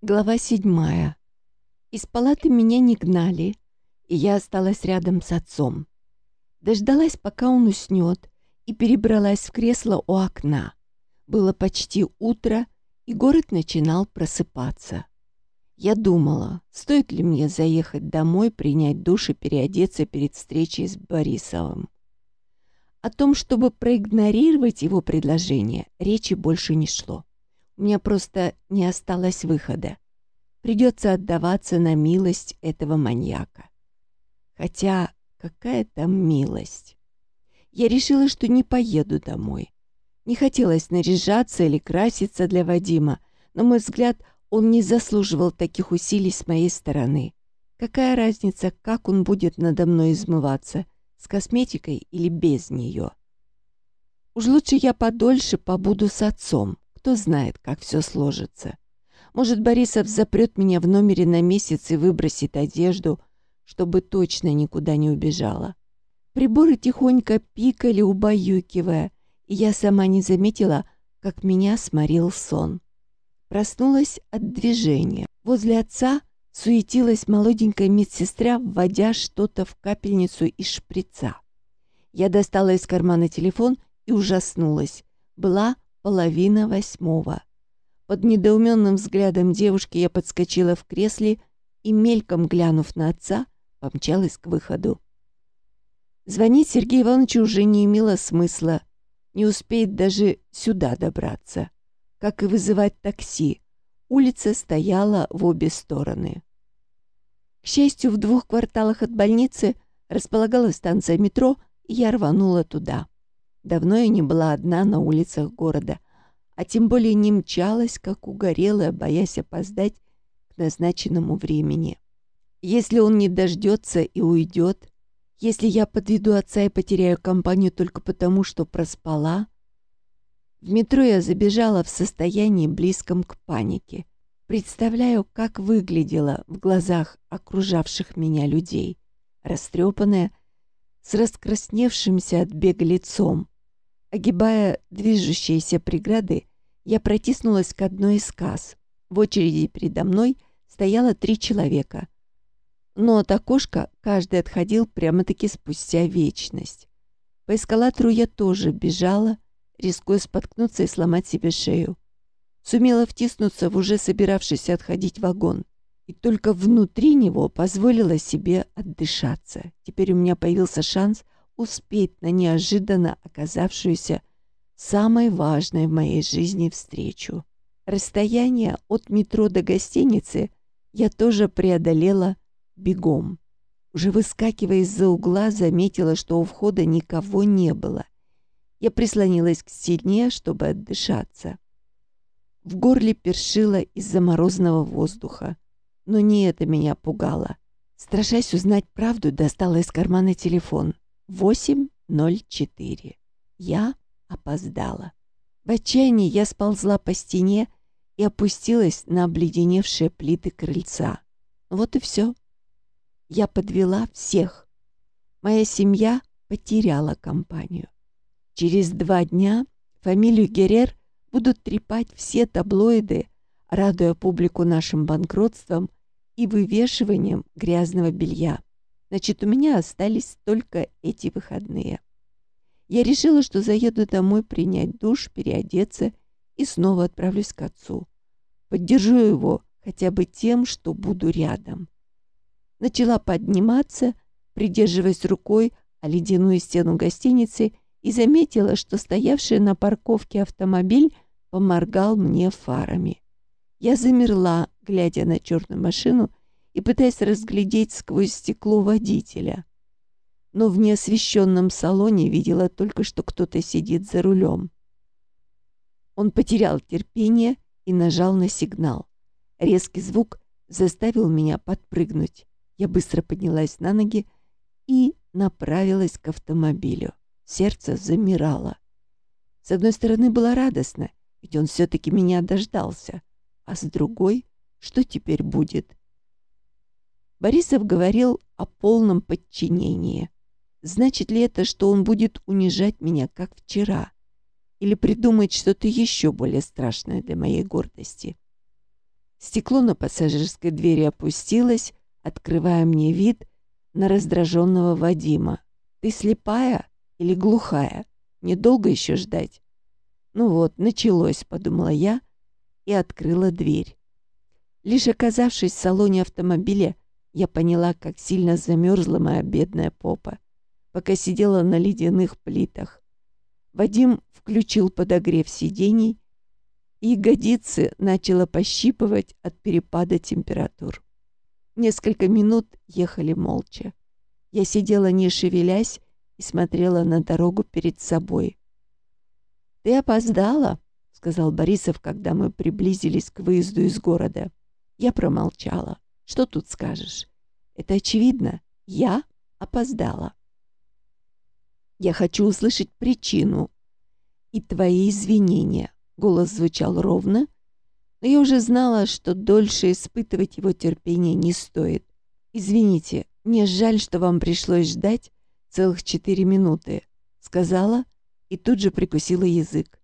Глава седьмая. Из палаты меня не гнали, и я осталась рядом с отцом. Дождалась, пока он уснет, и перебралась в кресло у окна. Было почти утро, и город начинал просыпаться. Я думала, стоит ли мне заехать домой, принять душ и переодеться перед встречей с Борисовым. О том, чтобы проигнорировать его предложение, речи больше не шло. Меня просто не осталось выхода. Придется отдаваться на милость этого маньяка. Хотя какая там милость? Я решила, что не поеду домой. Не хотелось наряжаться или краситься для Вадима, но, мой взгляд, он не заслуживал таких усилий с моей стороны. Какая разница, как он будет надо мной измываться, с косметикой или без нее? Уж лучше я подольше побуду с отцом. Кто знает, как все сложится. Может, Борисов запрет меня в номере на месяц и выбросит одежду, чтобы точно никуда не убежала. Приборы тихонько пикали, убаюкивая, и я сама не заметила, как меня сморил сон. Проснулась от движения. Возле отца суетилась молоденькая медсестра, вводя что-то в капельницу из шприца. Я достала из кармана телефон и ужаснулась. Была половина восьмого. Под недоуменным взглядом девушки я подскочила в кресле и, мельком глянув на отца, помчалась к выходу. Звонить Сергею Ивановичу уже не имело смысла. Не успеет даже сюда добраться. Как и вызывать такси. Улица стояла в обе стороны. К счастью, в двух кварталах от больницы располагалась станция метро, и я рванула туда. Давно я не была одна на улицах города, а тем более не мчалась, как угорелая, боясь опоздать к назначенному времени. Если он не дождется и уйдет, если я подведу отца и потеряю компанию только потому, что проспала... В метро я забежала в состоянии близком к панике. Представляю, как выглядела в глазах окружавших меня людей, растрепанная, с раскрасневшимся от бега лицом, Огибая движущиеся преграды, я протиснулась к одной из касс. В очереди передо мной стояло три человека. Но от окошка каждый отходил прямо-таки спустя вечность. По эскалатору я тоже бежала, рискуя споткнуться и сломать себе шею. Сумела втиснуться в уже собиравшийся отходить вагон. И только внутри него позволила себе отдышаться. Теперь у меня появился шанс — успеть на неожиданно оказавшуюся самой важной в моей жизни встречу. Расстояние от метро до гостиницы я тоже преодолела бегом. Уже выскакивая из-за угла, заметила, что у входа никого не было. Я прислонилась к стене, чтобы отдышаться. В горле першило из-за морозного воздуха. Но не это меня пугало. Страшась узнать правду, достала из кармана телефон. 8.04. Я опоздала. В отчаянии я сползла по стене и опустилась на обледеневшие плиты крыльца. Вот и все. Я подвела всех. Моя семья потеряла компанию. Через два дня фамилию Герер будут трепать все таблоиды, радуя публику нашим банкротством и вывешиванием грязного белья. Значит, у меня остались только эти выходные. Я решила, что заеду домой принять душ, переодеться и снова отправлюсь к отцу. Поддержу его хотя бы тем, что буду рядом. Начала подниматься, придерживаясь рукой о ледяную стену гостиницы и заметила, что стоявший на парковке автомобиль поморгал мне фарами. Я замерла, глядя на черную машину, и пытаясь разглядеть сквозь стекло водителя. Но в неосвещенном салоне видела только, что кто-то сидит за рулем. Он потерял терпение и нажал на сигнал. Резкий звук заставил меня подпрыгнуть. Я быстро поднялась на ноги и направилась к автомобилю. Сердце замирало. С одной стороны, было радостно, ведь он все-таки меня дождался. А с другой, что теперь будет? Борисов говорил о полном подчинении. Значит ли это, что он будет унижать меня, как вчера? Или придумать что-то еще более страшное для моей гордости? Стекло на пассажирской двери опустилось, открывая мне вид на раздраженного Вадима. «Ты слепая или глухая? Недолго еще ждать?» «Ну вот, началось», — подумала я и открыла дверь. Лишь оказавшись в салоне автомобиля, я поняла, как сильно замерзла моя бедная попа, пока сидела на ледяных плитах. Вадим включил подогрев сидений, и ягодицы начало пощипывать от перепада температур. Несколько минут ехали молча. Я сидела не шевелясь и смотрела на дорогу перед собой. «Ты опоздала», — сказал Борисов, когда мы приблизились к выезду из города. Я промолчала. «Что тут скажешь? Это очевидно. Я опоздала». «Я хочу услышать причину и твои извинения», — голос звучал ровно, но я уже знала, что дольше испытывать его терпение не стоит. «Извините, мне жаль, что вам пришлось ждать целых четыре минуты», — сказала и тут же прикусила язык.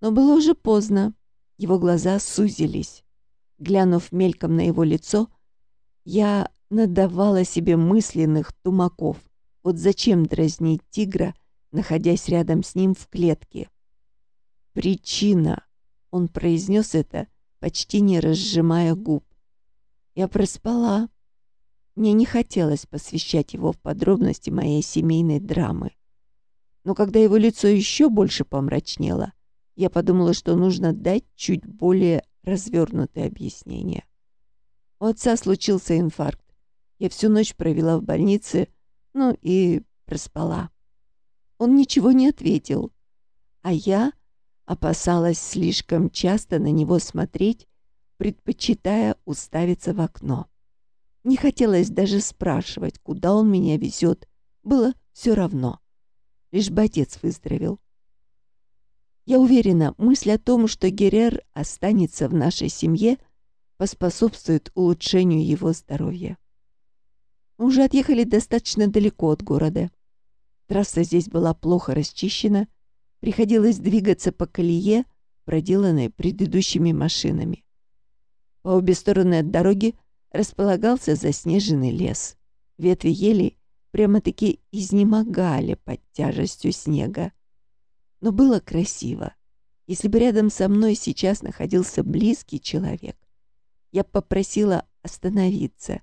Но было уже поздно. Его глаза сузились. Глянув мельком на его лицо, я надавала себе мысленных тумаков. Вот зачем дразнить тигра, находясь рядом с ним в клетке? «Причина!» — он произнес это, почти не разжимая губ. Я проспала. Мне не хотелось посвящать его в подробности моей семейной драмы. Но когда его лицо еще больше помрачнело, я подумала, что нужно дать чуть более развернутое объяснение. У отца случился инфаркт. Я всю ночь провела в больнице, ну и проспала. Он ничего не ответил, а я опасалась слишком часто на него смотреть, предпочитая уставиться в окно. Не хотелось даже спрашивать, куда он меня везет. Было все равно. Лишь бы отец выздоровел. Я уверена, мысль о том, что Герер останется в нашей семье, поспособствует улучшению его здоровья. Мы уже отъехали достаточно далеко от города. Трасса здесь была плохо расчищена, приходилось двигаться по колее, проделанной предыдущими машинами. По обе стороны от дороги располагался заснеженный лес. Ветви ели прямо-таки изнемогали под тяжестью снега но было красиво. Если бы рядом со мной сейчас находился близкий человек, я попросила остановиться,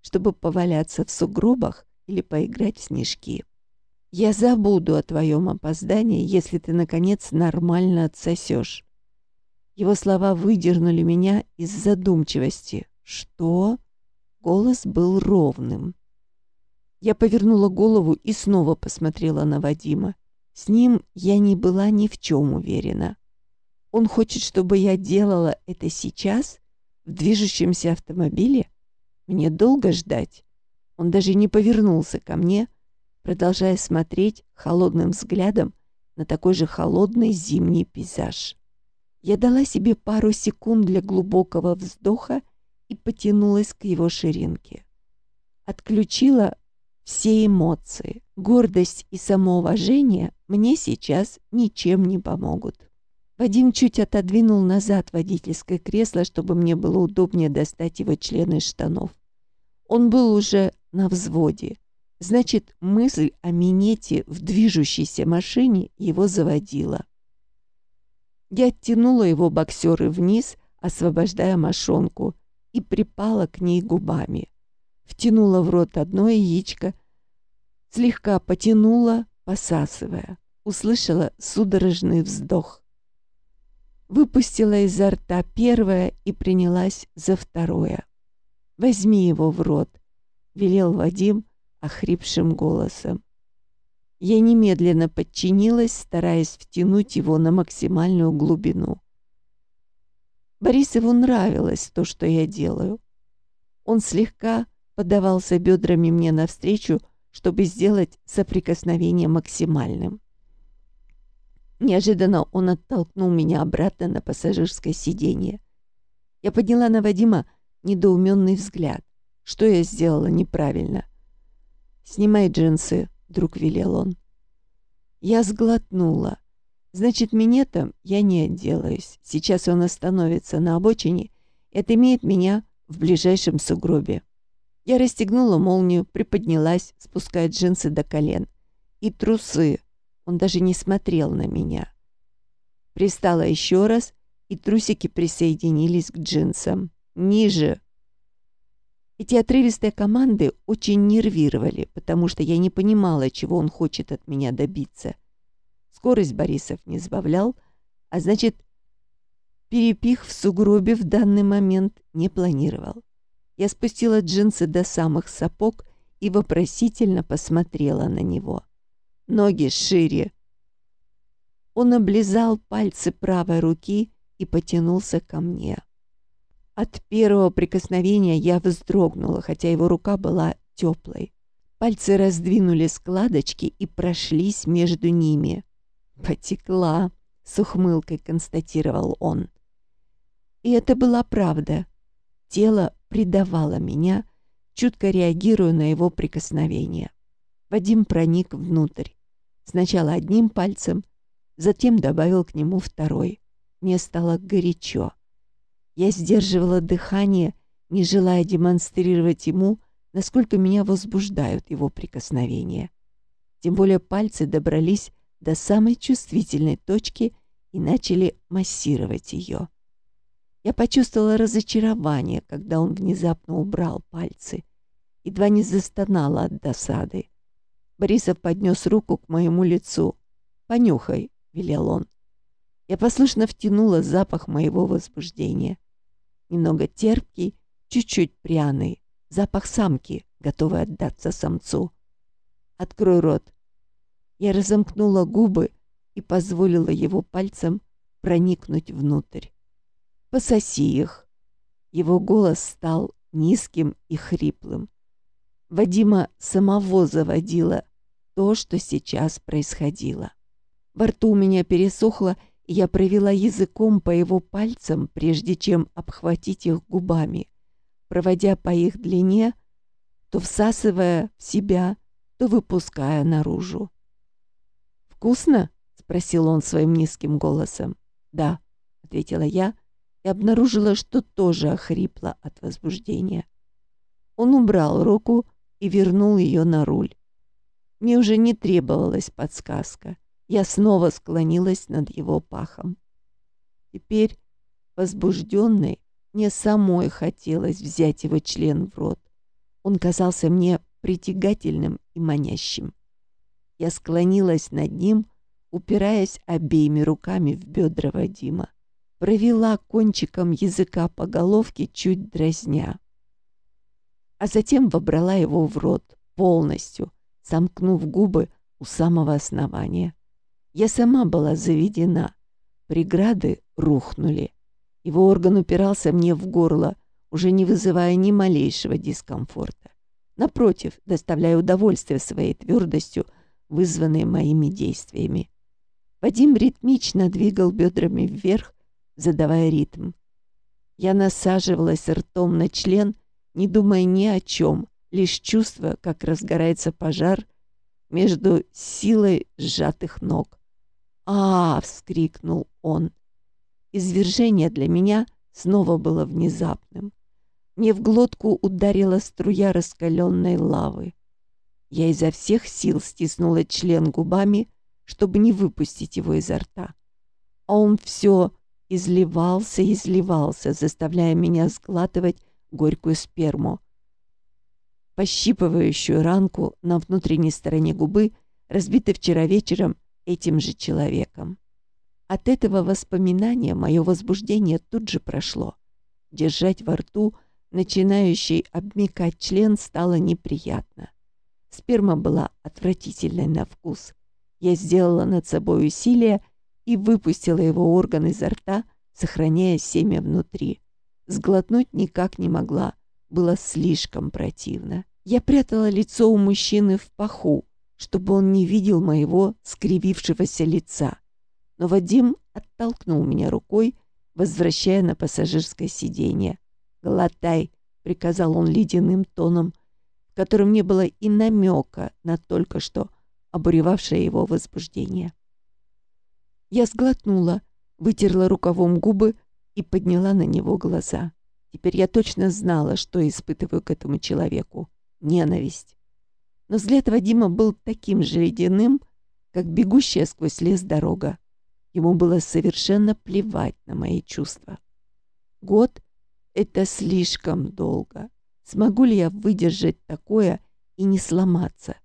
чтобы поваляться в сугробах или поиграть в снежки. Я забуду о твоем опоздании, если ты, наконец, нормально отсосешь. Его слова выдернули меня из задумчивости. Что? Голос был ровным. Я повернула голову и снова посмотрела на Вадима. С ним я не была ни в чем уверена. Он хочет, чтобы я делала это сейчас, в движущемся автомобиле? Мне долго ждать? Он даже не повернулся ко мне, продолжая смотреть холодным взглядом на такой же холодный зимний пейзаж. Я дала себе пару секунд для глубокого вздоха и потянулась к его ширинке. Отключила все эмоции, гордость и самоуважение мне сейчас ничем не помогут. Вадим чуть отодвинул назад водительское кресло, чтобы мне было удобнее достать его члены штанов. Он был уже на взводе. Значит, мысль о минете в движущейся машине его заводила. Я оттянула его боксеры вниз, освобождая мошонку, и припала к ней губами втянула в рот одно яичко, слегка потянула, посасывая. Услышала судорожный вздох. Выпустила изо рта первое и принялась за второе. «Возьми его в рот», — велел Вадим охрипшим голосом. Я немедленно подчинилась, стараясь втянуть его на максимальную глубину. Борисову нравилось то, что я делаю. Он слегка поддавался бедрами мне навстречу, чтобы сделать соприкосновение максимальным. Неожиданно он оттолкнул меня обратно на пассажирское сиденье. Я подняла на Вадима недоуменный взгляд. Что я сделала неправильно? «Снимай джинсы», — вдруг велел он. Я сглотнула. Значит, минетом я не отделаюсь. Сейчас он остановится на обочине, и отымеет меня в ближайшем сугробе. Я расстегнула молнию, приподнялась, спуская джинсы до колен. И трусы. Он даже не смотрел на меня. Пристала еще раз, и трусики присоединились к джинсам. «Ниже!» Эти отрывистые команды очень нервировали, потому что я не понимала, чего он хочет от меня добиться. Скорость Борисов не сбавлял, а значит, перепих в сугробе в данный момент не планировал. Я спустила джинсы до самых сапог и вопросительно посмотрела на него. Ноги шире. Он облизал пальцы правой руки и потянулся ко мне. От первого прикосновения я вздрогнула, хотя его рука была теплой. Пальцы раздвинули складочки и прошлись между ними. «Потекла», — с ухмылкой констатировал он. И это была правда. Тело предавало меня, чутко реагируя на его прикосновение. Вадим проник внутрь. Сначала одним пальцем, затем добавил к нему второй. Мне стало горячо. Я сдерживала дыхание, не желая демонстрировать ему, насколько меня возбуждают его прикосновения. Тем более пальцы добрались до самой чувствительной точки и начали массировать ее. Я почувствовала разочарование, когда он внезапно убрал пальцы. Едва не застонала от досады. Борисов поднес руку к моему лицу. «Понюхай», — велел он. Я послушно втянула запах моего возбуждения немного терпкий, чуть-чуть пряный, запах самки, готовой отдаться самцу. «Открой рот». Я разомкнула губы и позволила его пальцем проникнуть внутрь. «Пососи их». Его голос стал низким и хриплым. Вадима самого заводило то, что сейчас происходило. Во рту у меня пересохло, я провела языком по его пальцам, прежде чем обхватить их губами, проводя по их длине, то всасывая в себя, то выпуская наружу. «Вкусно?» — спросил он своим низким голосом. «Да», — ответила я и обнаружила, что тоже охрипла от возбуждения. Он убрал руку и вернул ее на руль. Мне уже не требовалась подсказка. Я снова склонилась над его пахом. Теперь, возбужденной, мне самой хотелось взять его член в рот. Он казался мне притягательным и манящим. Я склонилась над ним, упираясь обеими руками в бедра Вадима. Провела кончиком языка по головке, чуть дразня. А затем вобрала его в рот полностью, сомкнув губы у самого основания. Я сама была заведена. Преграды рухнули. Его орган упирался мне в горло, уже не вызывая ни малейшего дискомфорта. Напротив, доставляя удовольствие своей твердостью, вызванной моими действиями. Вадим ритмично двигал бедрами вверх, задавая ритм. Я насаживалась ртом на член, не думая ни о чем, лишь чувствуя, как разгорается пожар между силой сжатых ног а вскрикнул он. Извержение для меня снова было внезапным. Мне в глотку ударила струя раскаленной лавы. Я изо всех сил стиснула член губами, чтобы не выпустить его изо рта. А он все изливался и изливался, заставляя меня сглатывать горькую сперму. Пощипывающую ранку на внутренней стороне губы, разбитой вчера вечером этим же человеком. От этого воспоминания мое возбуждение тут же прошло. Держать во рту начинающий обмикать член стало неприятно. Сперма была отвратительной на вкус. Я сделала над собой усилие и выпустила его орган изо рта, сохраняя семя внутри. Сглотнуть никак не могла, было слишком противно. Я прятала лицо у мужчины в паху, чтобы он не видел моего скривившегося лица. Но Вадим оттолкнул меня рукой, возвращая на пассажирское сиденье. «Глотай!» — приказал он ледяным тоном, в котором не было и намека на только что обуревавшее его возбуждение. Я сглотнула, вытерла рукавом губы и подняла на него глаза. Теперь я точно знала, что испытываю к этому человеку. Ненависть. Но взгляд Вадима был таким же ледяным, как бегущая сквозь лес дорога. Ему было совершенно плевать на мои чувства. Год — это слишком долго. Смогу ли я выдержать такое и не сломаться?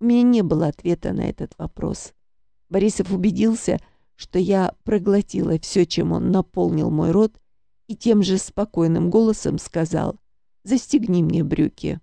У меня не было ответа на этот вопрос. Борисов убедился, что я проглотила все, чем он наполнил мой рот, и тем же спокойным голосом сказал «Застегни мне брюки».